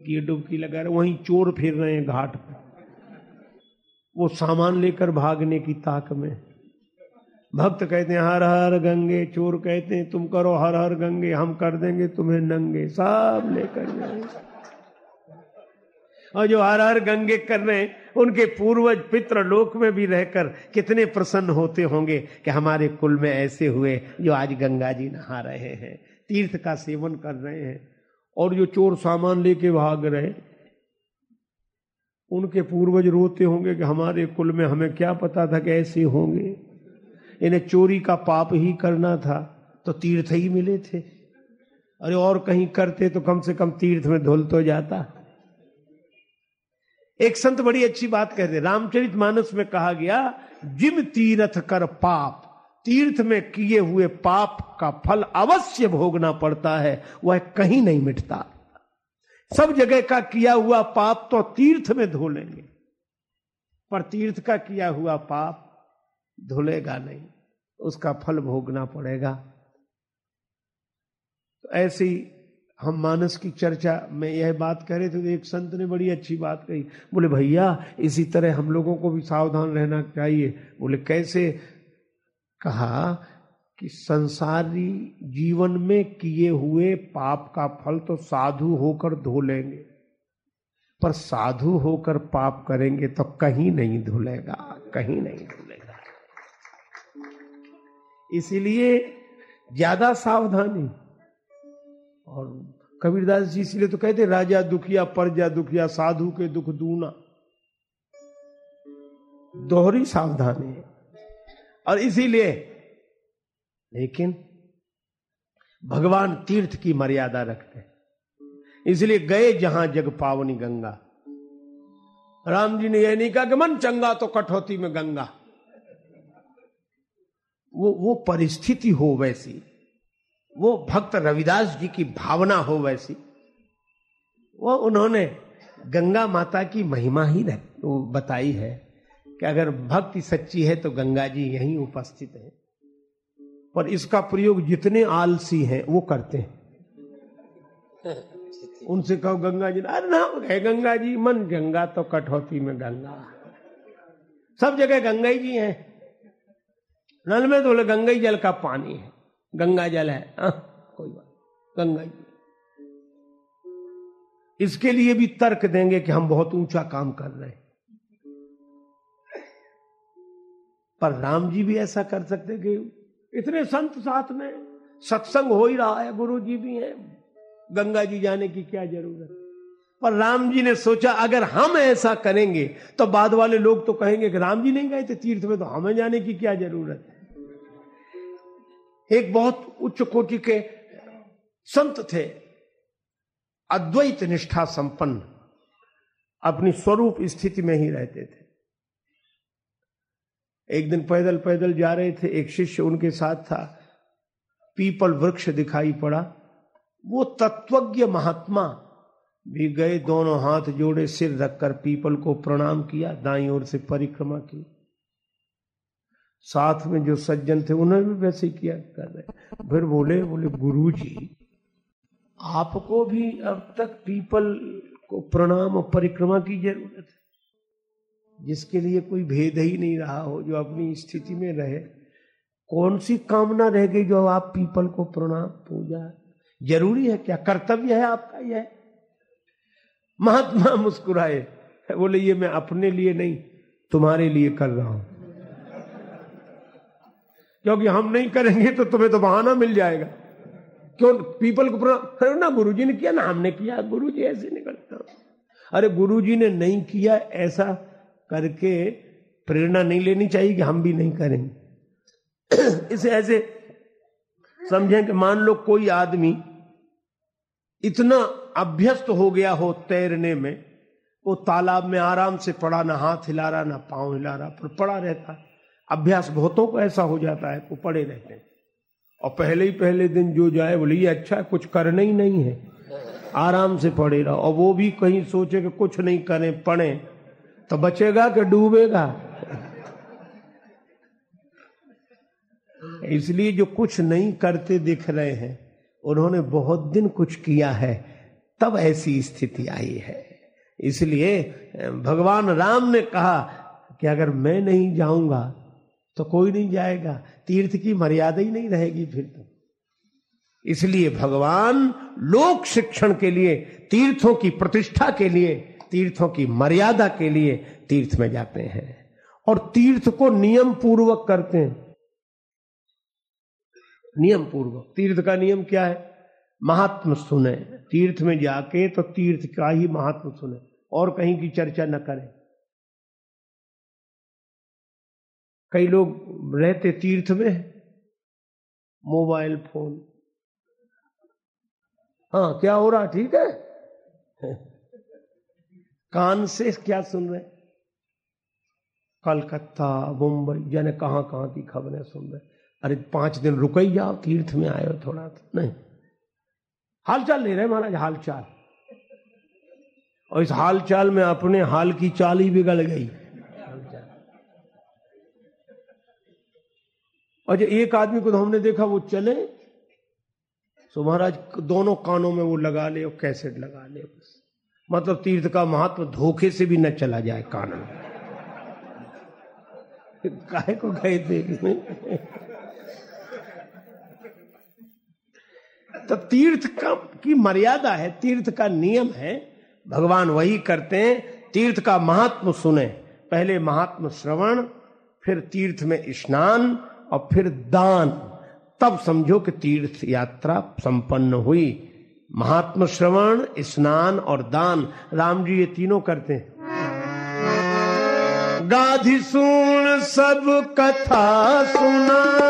की डुबकी लगा रहे, वहीं चोर फिर रहे हैं घाट पर वो सामान लेकर भागने की ताक में। भक्त कहते हैं, हर हर गंगे, चोर कहते हैं, तुम करो हर हर गंगे, हम कर देंगे तुम्हें नंगे, सब लेकर और जो हर हर गंगे कर रहे हैं, उनके पूर्वज पित्र लोक में भी रहकर कितने प्रसन्न होते होंगे कि हमारे कुल में ऐसे हुए जो आज गंगा जी नहा रहे हैं, तीर्थ का सेवन कर रहे हैं। और जो चोर सामान लेके भाग रहे, उनके पूर्वज रोते होंगे कि हमारे कुल में हमें क्या पता था कि ऐसे होंगे। इन्हें चोरी का पाप ही करना था तो तीर्थ ही मिले थे। अरे और कहीं करते तो कम से कम तीर्थ में धुल तो जाता। एक संत बड़ी अच्छी बात कहते रामचरित मानस में कहा गया, जिम तीर्थ कर पाप तीर्थ में किए हुए पाप का फल अवश्य भोगना पड़ता है, वह कहीं नहीं मिटता। सब जगह का किया हुआ पाप तो तीर्थ में धो लेंगे, पर तीर्थ का किया हुआ पाप धुलेगा नहीं, उसका फल भोगना पड़ेगा। तो ऐसे हम मानस की चर्चा में यह बात कर रहे थे तो एक संत ने बड़ी अच्छी बात कही। बोले, भैया, इसी तरह हम लोगों को भी सावधान रहना चाहिए। बोले, कैसे कहा कि संसारी जीवन में किए हुए पाप का फल तो साधु होकर धो लेंगे। पर साधु होकर पाप करेंगे तो कहीं नहीं धुलेगा, कहीं नहीं धुलेगा। इसीलिए ज़्यादा सावधानी। और कबीरदास जी इसलिए तो कहते, राजा दुखिया, परजा दुखिया, साधु के दुख दूना। दोहरी सावधानी। है और इसीलिए, लेकिन भगवान तीर्थ की मर्यादा रखते इसलिए गए जहाँ जग पावनी गंगा। राम जी ने यह नहीं कहा कि मन चंगा तो कठौती में गंगा। वो वो परिस्थिति हो वैसी, वो भक्त रविदास जी की भावना हो वैसी, वो उन्होंने गंगा माता की महिमा ही बताई है। कि अगर भक्ति सच्ची है तो गंगा जी यहीं उपस्थित है। पर इसका प्रयोग जितने आलसी हैं वो करते हैं। उनसे कहो गंगा जी अरे ना है गंगा जी मन गंगा तो कठौती में गंगा सब जगह गंगा जी है। नल में तो बोले गंगा जल का पानी है। गंगा जल है। आ, हाँ, कोई बात गंगा जी इसके लिए भी तर्क देंगे कि हम बहुत ऊँचा काम कर रहे हैं। पर राम जी भी ऐसा कर सकते कि इतने संत साथ में सत्संग हो ही रहा है, गुरु जी भी हैं। गंगा जी जाने की क्या ज़रूरत? पर राम जी ने सोचा, अगर हम ऐसा करेंगे तो बाद वाले लोग तो कहेंगे कि राम जी नहीं गए थे तीर्थ में तो हमें जाने की क्या ज़रूरत है? एक बहुत उच्च कोटि के संत थे। अद्वैत निष्ठा संपन्न, अपनी स्वरूप स्थिति में ही रहते थे। एक दिन पैदल पैदल जा रहे थे, एक शिष्य उनके साथ था। पीपल वृक्ष दिखाई पड़ा। वो तत्वज्ञ महात्मा भी गए, दोनों हाथ जोड़े, सिर रखकर पीपल को प्रणाम किया, दाई ओर से परिक्रमा की। साथ में जो सज्जन थे, उन्होंने भी वैसे ही किया कर रहे। फिर बोले बोले गुरु जी आपको भी अब तक पीपल को प्रणाम और परिक्रमा की ज़रूरत है। जिसके लिए कोई भेद ही नहीं रहा हो, जो अपनी स्थिति में रहे। कौन सी कामना रह गई जो आप पीपल को प्रणाम, पूजा? ज़रूरी है क्या? कर्तव्य है आपका यह? महात्मा मुस्कुराए, बोले, ये मैं अपने लिए नहीं, तुम्हारे लिए कर रहा हूँ। क्योंकि हम नहीं करेंगे तो तुम्हें तो बहाना मिल जाएगा। क्यों? पीपल को प्रणाम। ना गुरु जी ने किया ना, हमने किया। गुरु जी ऐसे करता अरे गुरु जी ने नहीं किया ऐसा करके प्रेरणा नहीं लेनी चाहिए कि हम भी नहीं करेंगे इसे ऐसे समझें कि मान लो कोई आदमी इतना अभ्यस्त हो गया हो तैरने में, वो तालाब में आराम से पड़ा, ना हाथ हिला रहा, ना पाँव हिला रहा, पर पड़ा रहता। है अभ्यास बहुतों को ऐसा हो जाता है वो पड़े रहते हैं। और पहले ही पहले दिन जो जाए, बोले, ये अच्छा है, कुछ करना ही नहीं है। आराम से पड़े रहो। और वो भी कहीं सोचे कि कुछ नहीं करें, पढ़े। तो बचेगा कि डूबेगा? इसलिए जो कुछ नहीं करते दिख रहे हैं, उन्होंने बहुत दिन कुछ किया है, तब ऐसी स्थिति आई है। इसलिए भगवान राम ने कहा कि अगर मैं नहीं जाऊँगा तो कोई नहीं जाएगा। तीर्थ की मर्यादा ही नहीं रहेगी फिर तो। इसलिए भगवान लोक शिक्षण के लिए, तीर्थों की प्रतिष्ठा के लिए तीर्थों की मर्यादा के लिए तीर्थ में जाते हैं और तीर्थ को नियम पूर्वक करते हैं। नियम पूर्वक तीर्थ का नियम क्या है? महात्म सुने। तीर्थ में जाके तो तीर्थ का ही महात्म सुने और कहीं की चर्चा न करें। कई लोग रहते तीर्थ में, मोबाइल फ़ोन। हाँ क्या हो रहा? ठीक है? कान से क्या सुन रहे कलकत्ता, मुंबई जाने कहाँ कहाँ की खबरें सुन रहे अरे, पाँच दिन रुक ही जाओ तीर्थ में आए हो थोड़ा तो नहीं? हालचाल ले रहे महाराज, हालचाल। और इस हालचाल में अपने हाल की चाल ही बिगड़ गई। और जो एक आदमी को तो हमने देखा, वो चले। तो महाराज, दोनों कानों में वो लगा ले कैसेट लगा ले बस। मतलब तीर्थ का महत्व धोखे से भी न चला जाए कान में को गए देखने तो तीर्थ का की मर्यादा है, तीर्थ का नियम है, भगवान वही करते हैं, तीर्थ का महात्म सुने, पहले महात्म श्रवण, फिर तीर्थ में स्नान, और फिर दान। तब समझो कि तीर्थ यात्रा संपन्न हुई। महात्म श्रवण स्नान और दान। राम जी, ये तीनों करते हैं। गाधी सुन, सब कथा सुना।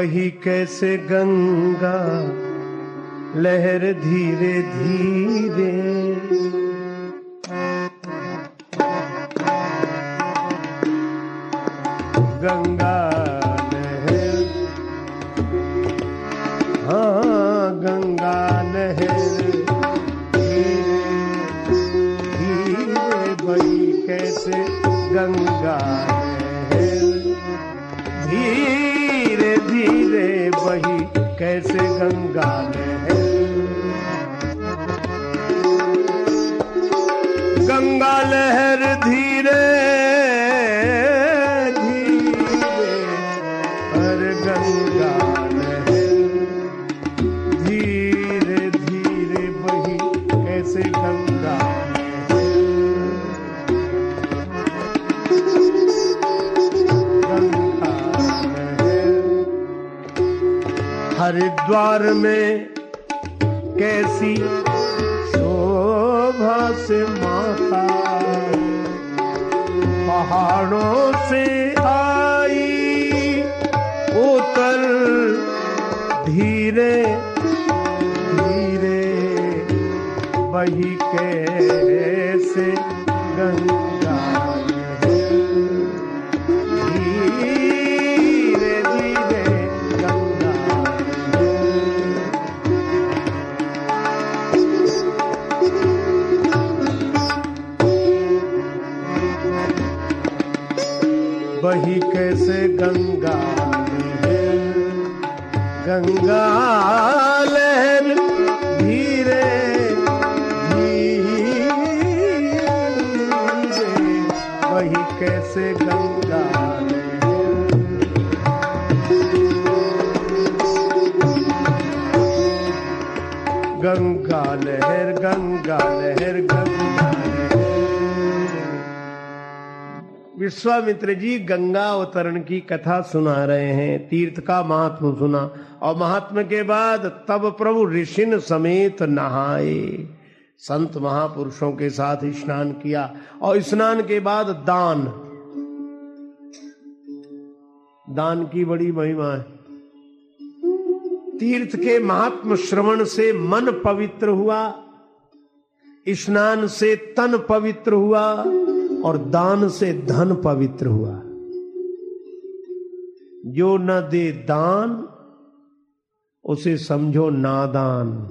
वही कैसे गंगा लहर धीरे धीरे। गंगा लहर। हाँ गंगा लहर धीरे धीरे बही कैसे गंगा कैसे गंगा लहर? गंगा लहर हरिद्वार में कैसी शोभा से माता पहाड़ों से आई उतर धीरे धीरे बही कैसे गंगा बही कैसे गंगा है? गंगा विश्वामित्र जी गंगा अवतरण की कथा सुना रहे हैं, तीर्थ का महात्म सुना, और महात्म के बाद तब प्रभु ऋषिन समेत नहाए। संत महापुरुषों के साथ स्नान किया, और स्नान के बाद दान। दान की बड़ी महिमा है। तीर्थ के महात्म श्रवण से मन पवित्र हुआ, स्नान से तन पवित्र हुआ। और दान से धन पवित्र हुआ। जो न दे दान, उसे समझो नादान।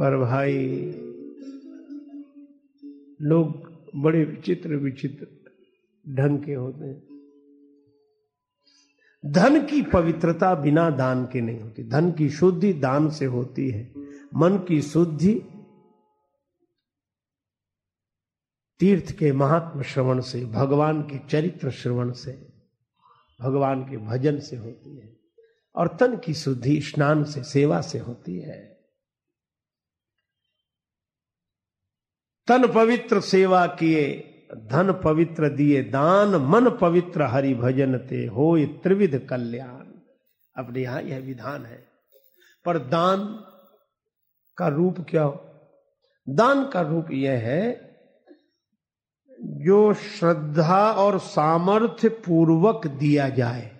पर भाई, लोग बड़े विचित्र विचित्र ढंग के होते हैं। धन की पवित्रता बिना दान के नहीं होती। धन की शुद्धि दान से होती है। मन की शुद्धि तीर्थ के महात्म श्रवण से, भगवान के चरित्र श्रवण से, भगवान के भजन से होती है। और तन की शुद्धि स्नान से, सेवा से होती है। तन पवित्र सेवा किए धन पवित्र दिए दान, मन पवित्र हरि भजन ते हो त्रिविध कल्याण। अपने यहाँ यह विधान है। पर दान का रूप क्या हो? दान का रूप यह है, जो श्रद्धा और सामर्थ्य पूर्वक दिया जाए,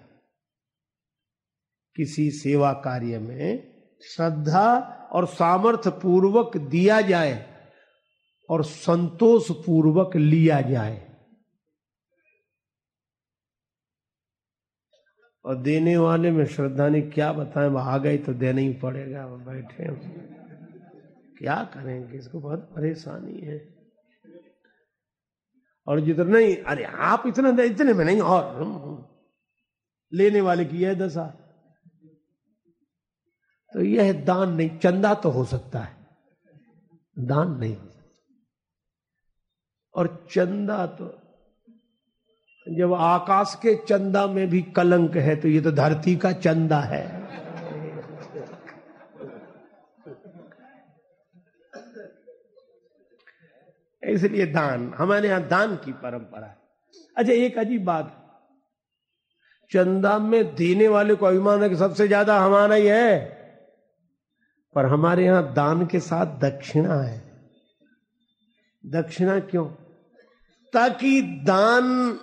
किसी सेवा कार्य में श्रद्धा और सामर्थ्य पूर्वक दिया जाए और संतोष पूर्वक लिया जाए। और देने वाले में श्रद्धा ने क्या बताएँ आ गए तो देना ही पड़ेगा बैठे क्या करेंगे? इसको बहुत परेशानी है। और जितना नहीं अरे आप इतना दे, इतने में नहीं, और लेने वाले की यह दशा। तो यह दान नहीं, चंदा तो हो सकता है। दान नहीं। और चंदा तो जब आकाश के चंदा में भी कलंक है तो ये तो धरती का चंदा है। इसलिए दान, हमारे यहाँ दान की परंपरा है। अच्छा एक अजीब बात चंदा में देने वाले को अभिमान है कि सबसे ज़्यादा हमारा ही है। पर हमारे यहाँ दान के साथ दक्षिणा है। दक्षिणा क्यों? ताकि दान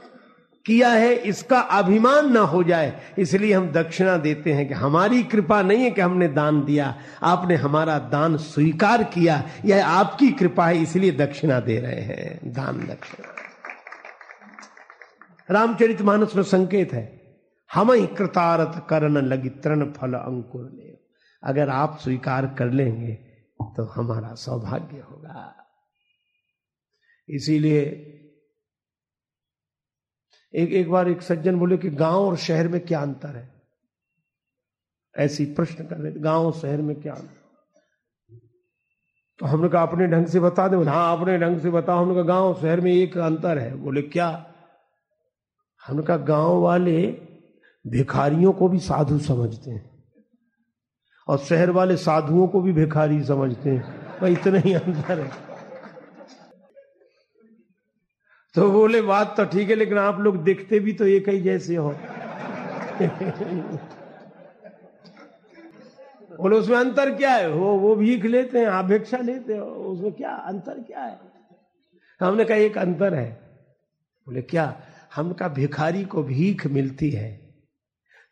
किया है, इसका अभिमान ना हो जाए। इसलिए हम दक्षिणा देते हैं कि हमारी कृपा नहीं है कि हमने दान दिया। आपने हमारा दान स्वीकार किया, यह आपकी कृपा है, इसलिए दक्षिणा दे रहे हैं। दान दक्षिणा। रामचरित मानस में संकेत है हम ही कृतारथ करण लगी तृण फल अंकुर ले। अगर आप स्वीकार कर लेंगे तो हमारा सौभाग्य होगा। इसीलिए एक एक बार एक सज्जन बोले कि गाँव और शहर में क्या अंतर है? ऐसी प्रश्न कर रहे गाँव और शहर में क्या अंतर? तो हमने कहा, अपने ढंग से बता दे। हाँ अपने ढंग से बताओ। हमने कहा, गाँव शहर में एक अंतर है। बोले, क्या? हमने कहा, गाँव वाले भिखारियों को भी साधु समझते हैं और शहर वाले साधुओं को भी भिखारी समझते हैं। भाई, इतना ही अंतर है। तो बोले, बात तो ठीक है, लेकिन आप लोग दिखते भी तो एक ही जैसे हो. बोले, उसमें अंतर क्या है? वो वो भीख लेते हैं आप भिक्षा लेते हो, उसमें क्या, अंतर क्या है? हमने कहा, एक अंतर है। बोले, क्या? हम का भिखारी को भीख मिलती है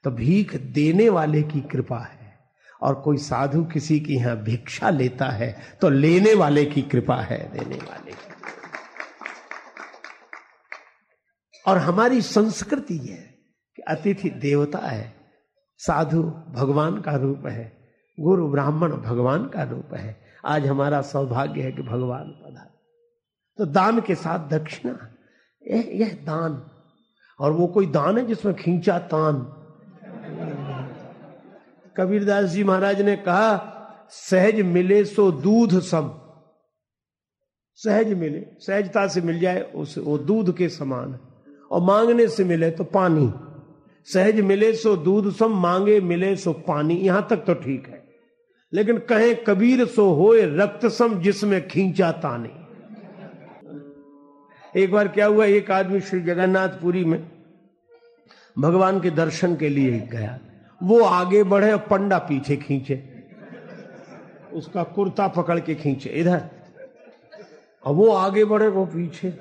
तो भीख देने वाले की कृपा है, और कोई साधु किसी की यहाँ भिक्षा लेता है तो लेने वाले की कृपा है, देने वाले की और हमारी संस्कृति है कि अतिथि देवता है, साधु भगवान का रूप है, गुरु ब्राह्मण भगवान का रूप है। आज हमारा सौभाग्य है कि भगवान पधार। तो दान के साथ दक्षिणा, यह यह दान, और वो कोई दान है जिसमें खींचा तान? कबीरदास जी महाराज ने कहा, सहज मिले सो दूध सम। सहज मिले, सहजता से मिल जाए उस, वो दूध के समान। है और मांगने से मिले तो पानी। सहज मिले सो दूध सम मांगे मिले सो पानी। यहाँ तक तो ठीक है। लेकिन कहे कबीर सो होए रक्त सम जिसमें खींचा ताने। एक बार क्या हुआ, एक आदमी श्री जगन्नाथपुरी में भगवान के दर्शन के लिए गया। वो आगे बढ़े और पंडा पीछे खींचे। उसका कुर्ता पकड़ के खींचे इधर। और वो आगे बढ़े, वो पीछे।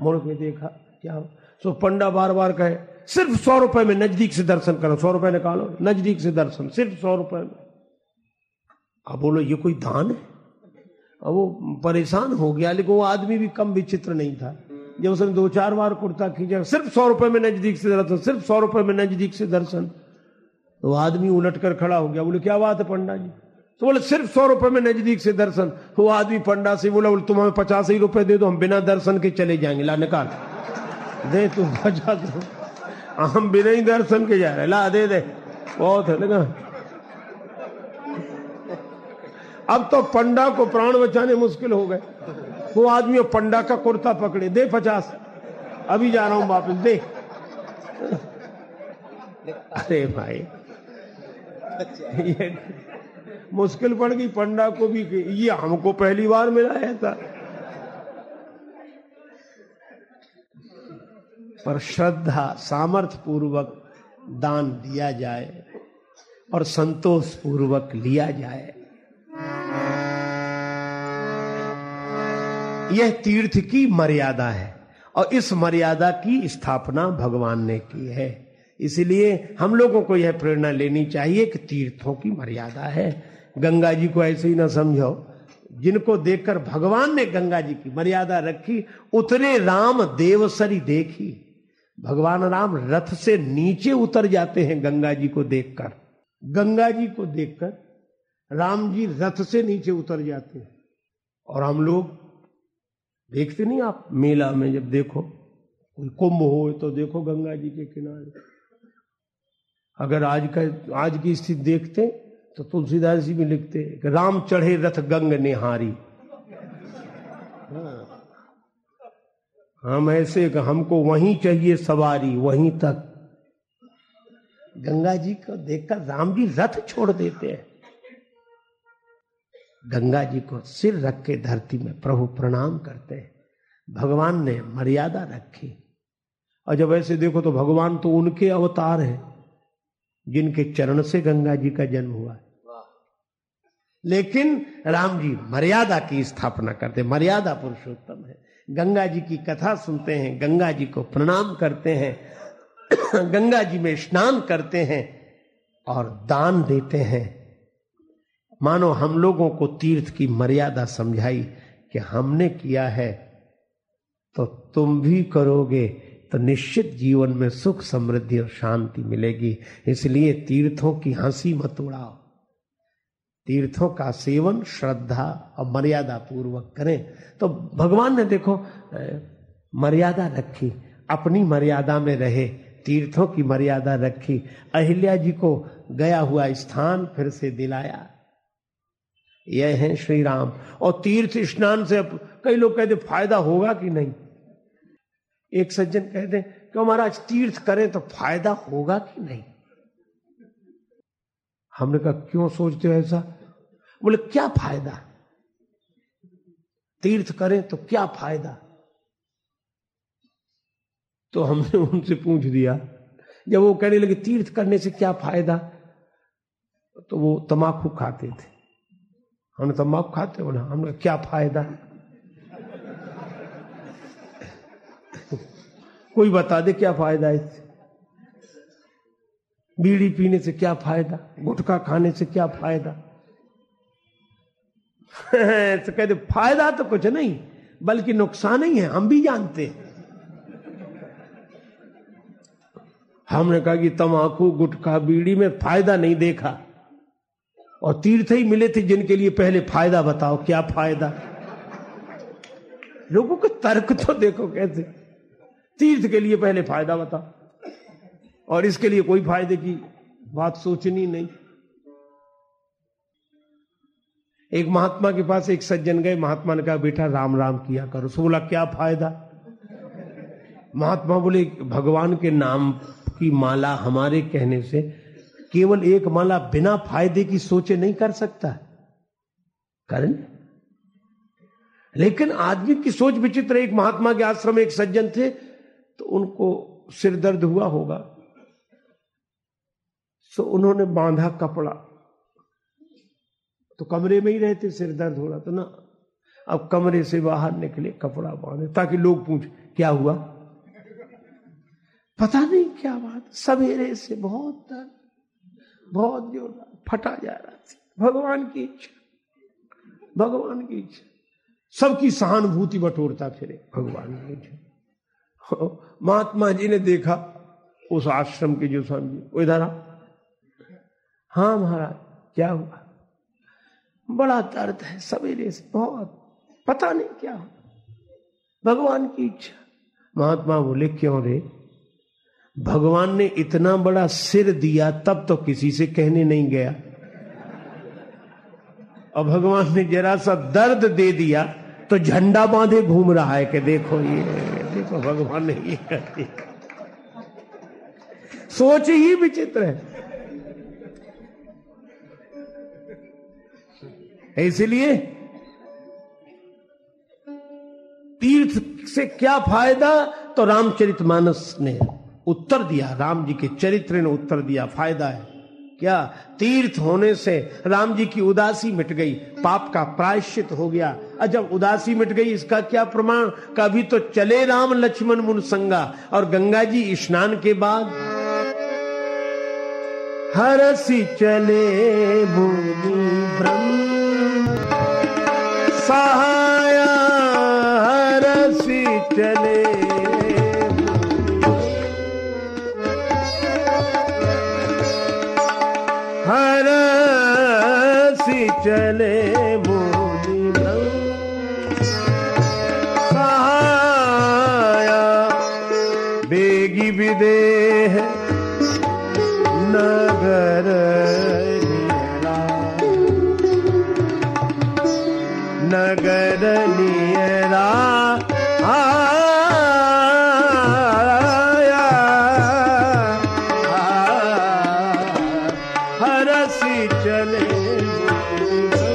मुड़ के देखा क्या हो? सो पंडा बार बार कहे, सिर्फ़ सौ रुपए में नज़दीक से दर्शन करो, सौ रुपए निकालो, नज़दीक से दर्शन, सिर्फ़ सौ रुपए में। अब बोलो, ये कोई दान है? अब वो परेशान हो गया, लेकिन वो आदमी भी कम विचित्र नहीं था। जब उसने दो चार बार कुर्ता खींचा, सिर्फ़ सौ रुपए में नज़दीक से दर्शन, सिर्फ़ सौ रुपए में नज़दीक से दर्शन। तो आदमी उलट कर खड़ा हो गया, बोले, क्या बात है पंडा जी? तो बोले, सिर्फ़ सौ रुपए में नज़दीक से दर्शन। वो आदमी पंडा से बोला, बोले तुम हमें पचास ही रुपए दे दो, हम बिना दर्शन के चले जाएँगे। ला निकाल। दे तू तुम पचास हम बिना ही दर्शन के जा रहे। ला, दे दे। बहुत है, लगा। अब तो पंडा को प्राण बचाने मुश्किल हो गए। वो आदमी पंडा का कुर्ता पकड़े। दे पचास। अभी जा रहा हूँ वापिस। दे। अरे भाई। ये मुश्किल पड़ गई। पंडा को भी ये हमको पहली बार मिला ऐसा। पर श्रद्धा सामर्थ्य पूर्वक दान दिया जाए और संतोष पूर्वक लिया जाए। यह तीर्थ की मर्यादा है और इस मर्यादा की स्थापना भगवान ने की है। इसलिए हम लोगों को यह प्रेरणा लेनी चाहिए कि तीर्थों की मर्यादा है। गंगा जी को ऐसे ही ना समझो, जिनको देखकर भगवान ने गंगा जी की मर्यादा रखी, उतने राम देवसरी देखी। भगवान राम रथ से नीचे उतर जाते हैं गंगा जी को देखकर। गंगा जी को देखकर राम जी रथ से नीचे उतर जाते हैं। और हम लोग देखते नहीं आप मेला में जब देखो, कोई कुंभ हो तो देखो गंगा जी के किनारे। अगर आज का, आज की स्थिति देखते तो तुलसीदास जी भी लिखते राम चढ़े रथ गंग निहारी। हम ऐसे हमको वहीं चाहिए सवारी, वहीं तक। गंगा जी को देखकर राम जी रथ छोड़ देते हैं। गंगा जी को सिर रख के धरती में प्रभु प्रणाम करते हैं। भगवान ने मर्यादा रखी। और जब ऐसे देखो तो भगवान तो उनके अवतार हैं, जिनके चरण से गंगा जी का जन्म हुआ। है लेकिन राम जी मर्यादा की स्थापना करते मर्यादा पुरुषोत्तम है। गंगा जी की कथा सुनते हैं, गंगा जी को प्रणाम करते हैं, गंगा जी में स्नान करते हैं और दान देते हैं। मानो हम लोगों को तीर्थ की मर्यादा समझाई कि हमने किया है तो तुम भी करोगे तो निश्चित जीवन में सुख समृद्धि और शांति मिलेगी। इसलिए तीर्थों की हँसी मत उड़ाओ। तीर्थों का सेवन, श्रद्धा और मर्यादा पूर्वक करें। तो भगवान ने देखो मर्यादा रखी, अपनी मर्यादा में रहे, तीर्थों की मर्यादा रखी, अहिल्या जी को गया हुआ स्थान फिर से दिलाया। यह है श्री राम और तीर्थ स्नान से कई लोग कहते, फ़ायदा होगा कि नहीं? एक सज्जन कहते कि महाराज, तीर्थ करें तो फ़ायदा होगा कि नहीं? हमने कहा, क्यों सोचते हो ऐसा? बोले, क्या फ़ायदा? तीर्थ करें तो क्या फ़ायदा? तो हमने उनसे पूछ दिया। जब वो कहने लगे, तीर्थ करने से क्या फ़ायदा? तो वो तमाकू खाते थे। हमने तम्बाकू खाते, बोला, हमने क्या फ़ायदा? कोई बता दे क्या फ़ायदा इससे? बीड़ी पीने से क्या फ़ायदा? गुटखा खाने से क्या फ़ायदा? तो कहते फ़ायदा तो कुछ नहीं, बल्कि नुकसान ही है, हम भी जानते हैं। हमने कहा कि तमाकू गुटखा, बीड़ी में फ़ायदा नहीं देखा। और तीर्थ ही मिले थे जिनके लिए पहले फ़ायदा बताओ, क्या फ़ायदा? लोगों को तर्क तो देखो कैसे? तीर्थ के लिए पहले फ़ायदा बताओ। और इसके लिए कोई फ़ायदे की बात सोचनी नहीं। एक महात्मा के पास एक सज्जन गए, महात्मा ने कहा, बेटा राम राम किया करो। सो बोला, क्या फ़ायदा? महात्मा बोले, भगवान के नाम की माला हमारे कहने से केवल एक माला बिना फ़ायदे की सोचे नहीं कर सकता। करें लेकिन आदमी की सोच विचित्र एक महात्मा के आश्रम में एक सज्जन थे तो उनको सिर दर्द हुआ होगा। तो उन्होंने बांधा कपड़ा। तो कमरे में ही रहते, सिर दर्द हो रहा था ना। अब कमरे से बाहर निकले, कपड़ा बांधे, ताकि लोग पूछ, क्या हुआ? पता नहीं क्या बात, सवेरे से बहुत दर्द, बहुत जोरदार, फटा जा रहा था। भगवान की इच्छा, भगवान की इच्छा। सबकी सहानुभूति बटोरता फिरे, भगवान की इच्छा। महात्मा जी ने देखा, उस आश्रम के जो स्वामी इधर आ। हाँ महाराज, क्या हुआ? बड़ा दर्द है सवेरे से, बहुत। पता नहीं क्या हो भगवान की इच्छा। महात्मा बोले क्यों रे भगवान ने इतना बड़ा सिर दिया, तब तो किसी से कहने नहीं गया। और भगवान ने जरा सा दर्द दे दिया तो झंडा बांधे घूम रहा है कि देखो ये, देखो भगवान ने ये सोच ही विचित्र है। इसलिए तीर्थ से क्या फ़ायदा? तो रामचरितमानस ने उत्तर दिया, राम जी के चरित्र ने उत्तर दिया, फ़ायदा है। क्या? तीर्थ होने से राम जी की उदासी मिट गई, पाप का प्रायश्चित हो गया। और जब उदासी मिट गई, इसका क्या प्रमाण? कभी तो चले राम लक्ष्मण मुन संगा और गंगा जी स्नान के बाद। हरसी चले भूमि ब्रह्म सहाया हरसी चले हरसी चले ब्रह्म सहाया बेगी विदेह चले।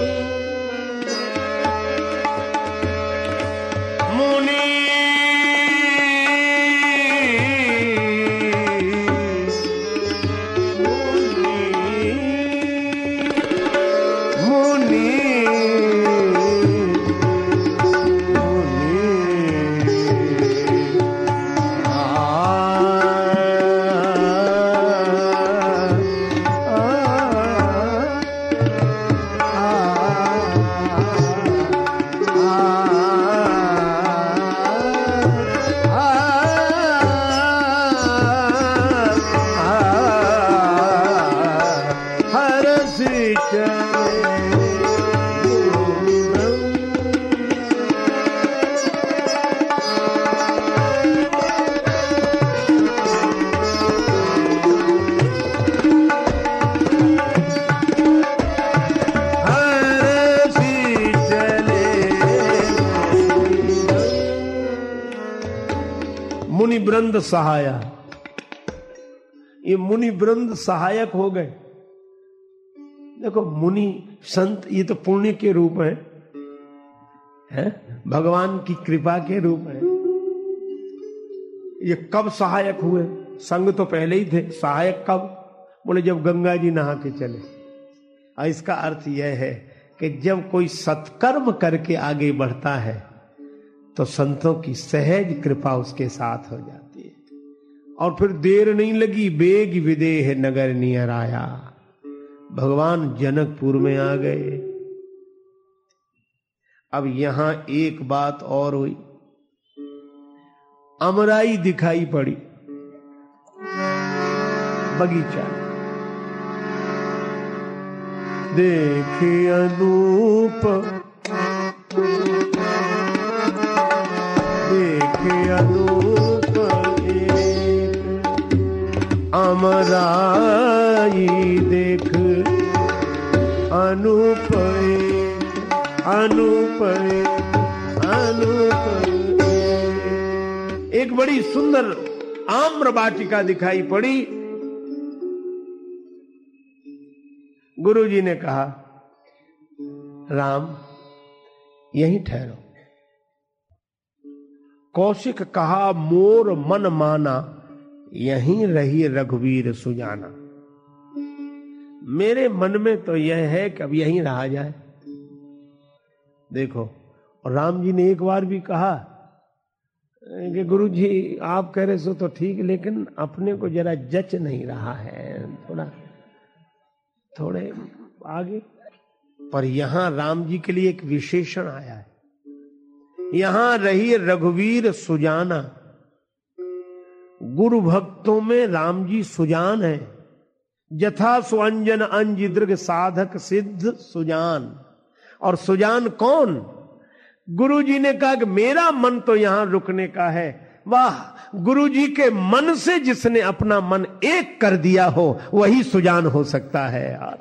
वृंद सहाया ये मुनि वृंद सहायक हो गए। देखो मुनि संत ये तो पुण्य के रूप है, है? भगवान की कृपा के रूप है। ये कब सहायक हुए? संग तो पहले ही थे। सहायक कब? बोले जब गंगा जी नहा के चले। और इसका अर्थ यह है कि जब कोई सत्कर्म करके आगे बढ़ता है तो संतों की सहज कृपा उसके साथ हो जाती और फिर देर नहीं लगी, बेग विदेह नगर नियर आया। भगवान जनकपुर में आ गए। अब यहाँ एक बात और हुई। अमराई दिखाई पड़ी। बगीचा। देखी अनूप। अमराई देख। अनूप एक अनूप एक एक। एक बड़ी सुंदर आम्र वाटिका दिखाई पड़ी। गुरु जी ने कहा, राम, यहीं ठहरो। कौशिक कहा, मोर मन माना। यहीं रही रघुवीर सुजाना। मेरे मन में तो यह है कि अब यहीं रहा जाए। देखो और राम जी ने एक बार भी कहा कि गुरु जी आप कह रहे सो तो ठीक, लेकिन अपने को जरा जच नहीं रहा है। थोड़ा, थोड़े आगे। पर यहाँ राम जी के लिए एक विशेषण आया है। यहाँ रही रघुवीर सुजाना। गुरु भक्तों में राम जी सुजान है। यथा सुअंजन अंज दृग साधक सिद्ध सुजान। और सुजान कौन? गुरु जी ने कहा कि मेरा मन तो यहाँ रुकने का है। वाह, गुरु जी के मन से जिसने अपना मन एक कर दिया हो, वही सुजान हो सकता है यार।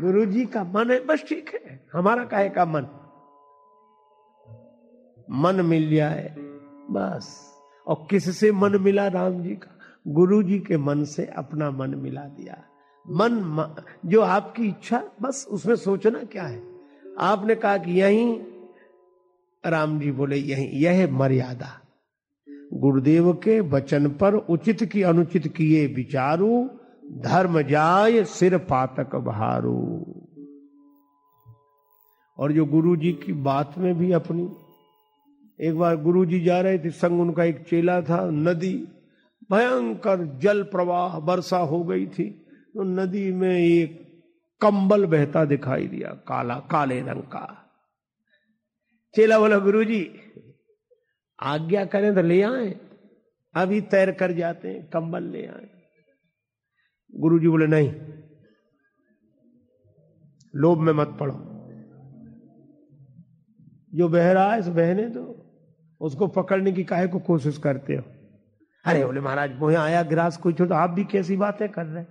गुरु जी का मन है, बस ठीक है। हमारा काहे का मन? मन मिल जाए, बस। और किससे मन मिला राम जी का? गुरु जी के मन से अपना मन मिला दिया। मन जो आपकी इच्छा, बस उसमें सोचना क्या है? आपने कहा कि यही राम जी बोले, यही, यह मर्यादा। गुरुदेव के वचन पर उचित की अनुचित किए विचारू, धर्म जाय सिर पातक बहारू। और जो गुरु जी की बात में भी अपनी एक बार गुरु जी जा रहे थे, संग उनका एक चेला था, नदी। भयंकर जल प्रवाह, वर्षा हो गई थी। तो नदी में एक कंबल बहता दिखाई दिया, काला, काले रंग का। चेला बोला गुरु जी आज्ञा करें तो ले आए। अभी तैर कर जाते हैं, कंबल ले आए। गुरु जी बोले, नहीं, लोभ में मत पड़ो। जो बह रहा है, इस बहने दो। उसको पकड़ने की काहे को कोशिश करते हो? अरे बोले महाराज, मोहे आया गिरास कोई छोड़, आप भी कैसी बातें कर रहे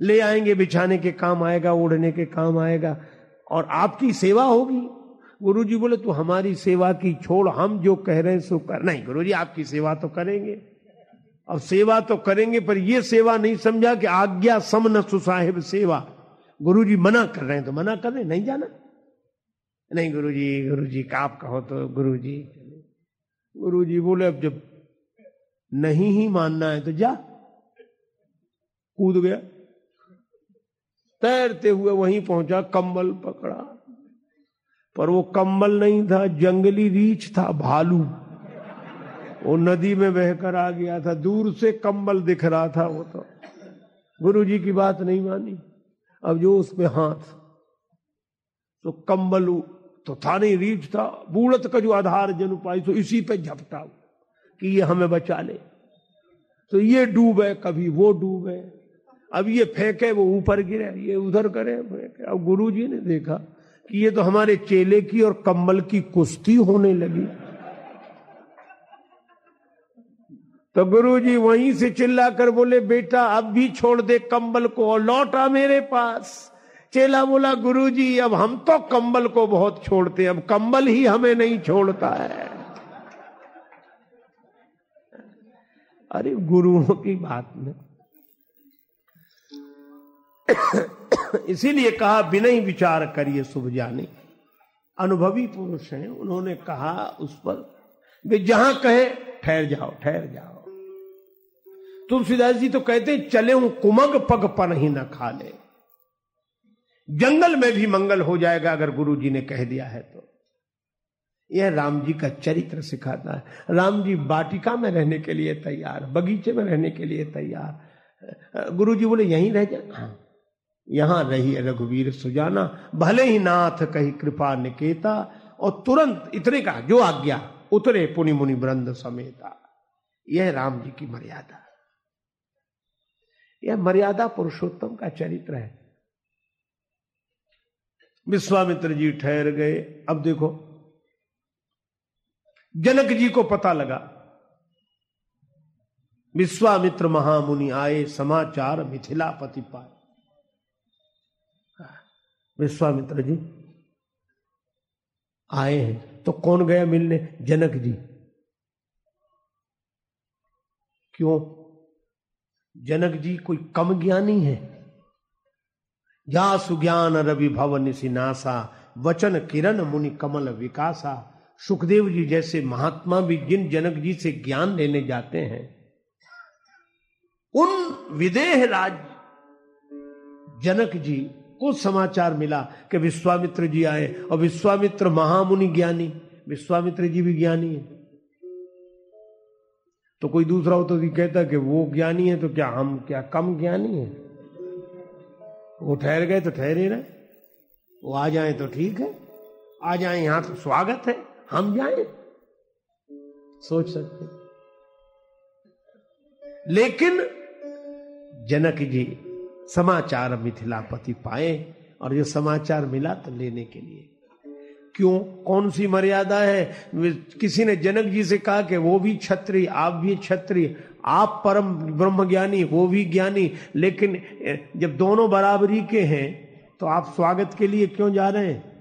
ले आएँगे, बिछाने के काम आएगा, ओढ़ने के काम आएगा, और आपकी सेवा होगी। गुरु जी बोले, तू हमारी सेवा की छोड़, हम जो कह रहे हैं, सो कर। नहीं गुरु जी आपकी सेवा तो करेंगे। अब सेवा तो करेंगे, पर यह सेवा नहीं समझा कि आज्ञा सम न सुसाहिब सेवा। गुरु जी मना कर रहे हैं तो मना कर रहे नहीं जाना? नहीं गुरु जी गुरु जी का आप कहो तो गुरु जी गुरु जी बोले, अब जब नहीं ही मानना है तो जा। कूद गया। तैरते हुए वहीं पहुँचा, कंबल पकड़ा। पर वो कंबल नहीं था, जंगली रीछ था, भालू। वो नदी में बहकर आ गया था, दूर से कंबल दिख रहा था वो तो। गुरु जी की बात नहीं मानी। अब जो उसमें हाथ तो कंबल तो था नहीं रीछ था, बूढ़त का जो आधार जन पाई तो इसी पे झपटा कि ये हमें बचा ले। तो ये डूबे कभी वो डूबे अब ये फेंके, वो ऊपर गिरे, ये उधर करे, फेंके। अब गुरु जी ने देखा कि ये तो हमारे चेले की और कम्बल की कुश्ती होने लगी। तो गुरु जी वहीं से चिल्ला कर बोले, बेटा, अब भी छोड़ दे कंबल को और लौटा मेरे पास। चेला बोला गुरु जी अब हम तो कंबल को बहुत छोड़ते अब कंबल ही हमें नहीं छोड़ता है। अरे, गुरुओं की बात में। इसीलिए कहा, बिना विचार करिए शुभ जाने। अनुभवी पुरुष हैं, उन्होंने कहा उस पर वे जहाँ कहे, ठहर जाओ ठहर जाओ। तुलसीदास जी तो कहते चले कुमग पग पर ही न खा ले। जंगल में भी मंगल हो जाएगा अगर गुरु जी ने कह दिया है तो। यह राम जी का चरित्र सिखाता है। राम जी बाटिका में रहने के लिए तैयार, बगीचे में रहने के लिए तैयार। गुरु जी बोले, यहीं रह जा हाँ यहाँ रही रघुवीर सुजाना, भले ही नाथ कही कृपा निकेता, और तुरंत इतने का, जो आज्ञा, उतरे पुनि मुनि वृंद समेता। यह राम जी की मर्यादा। यह मर्यादा पुरुषोत्तम का चरित्र है। विश्वामित्र जी ठहर गए। अब देखो, जनक जी को पता लगा, विश्वामित्र महामुनि आए, समाचार मिथिला पति पाए। विश्वामित्र जी आए हैं तो कौन गया मिलने? जनक जी। क्यों? जनक जी कोई कम ज्ञानी है? या सुज्ञान रवि भव निशिनासा वचन किरण मुनि कमल विकासा। सुखदेव जी जैसे महात्मा भी जिन जनक जी से ज्ञान लेने जाते हैं, उन विदेह राज जनक जी को समाचार मिला कि विश्वामित्र जी आए, और विश्वामित्र महामुनि ज्ञानी, विश्वामित्र जी भी ज्ञानी है। तो कोई दूसरा हो तो कहता कि वो ज्ञानी है तो क्या हम क्या कम ज्ञानी है? वो ठहर गए तो ठहरे रहे। वो आ जाए तो ठीक है। आ जाए यहाँ तो स्वागत है। हम जाए। सोच सकते लेकिन जनक जी, समाचार मिथिलापति पाए और जो समाचार मिला तो लेने के लिए। क्यों? कौन सी मर्यादा है? किसी ने जनक जी से कहा कि वो भी छत्री आप भी छत्री आप परम ब्रह्म ज्ञानी वो भी ज्ञानी, लेकिन जब दोनों बराबरी के हैं तो आप स्वागत के लिए क्यों जा रहे हैं?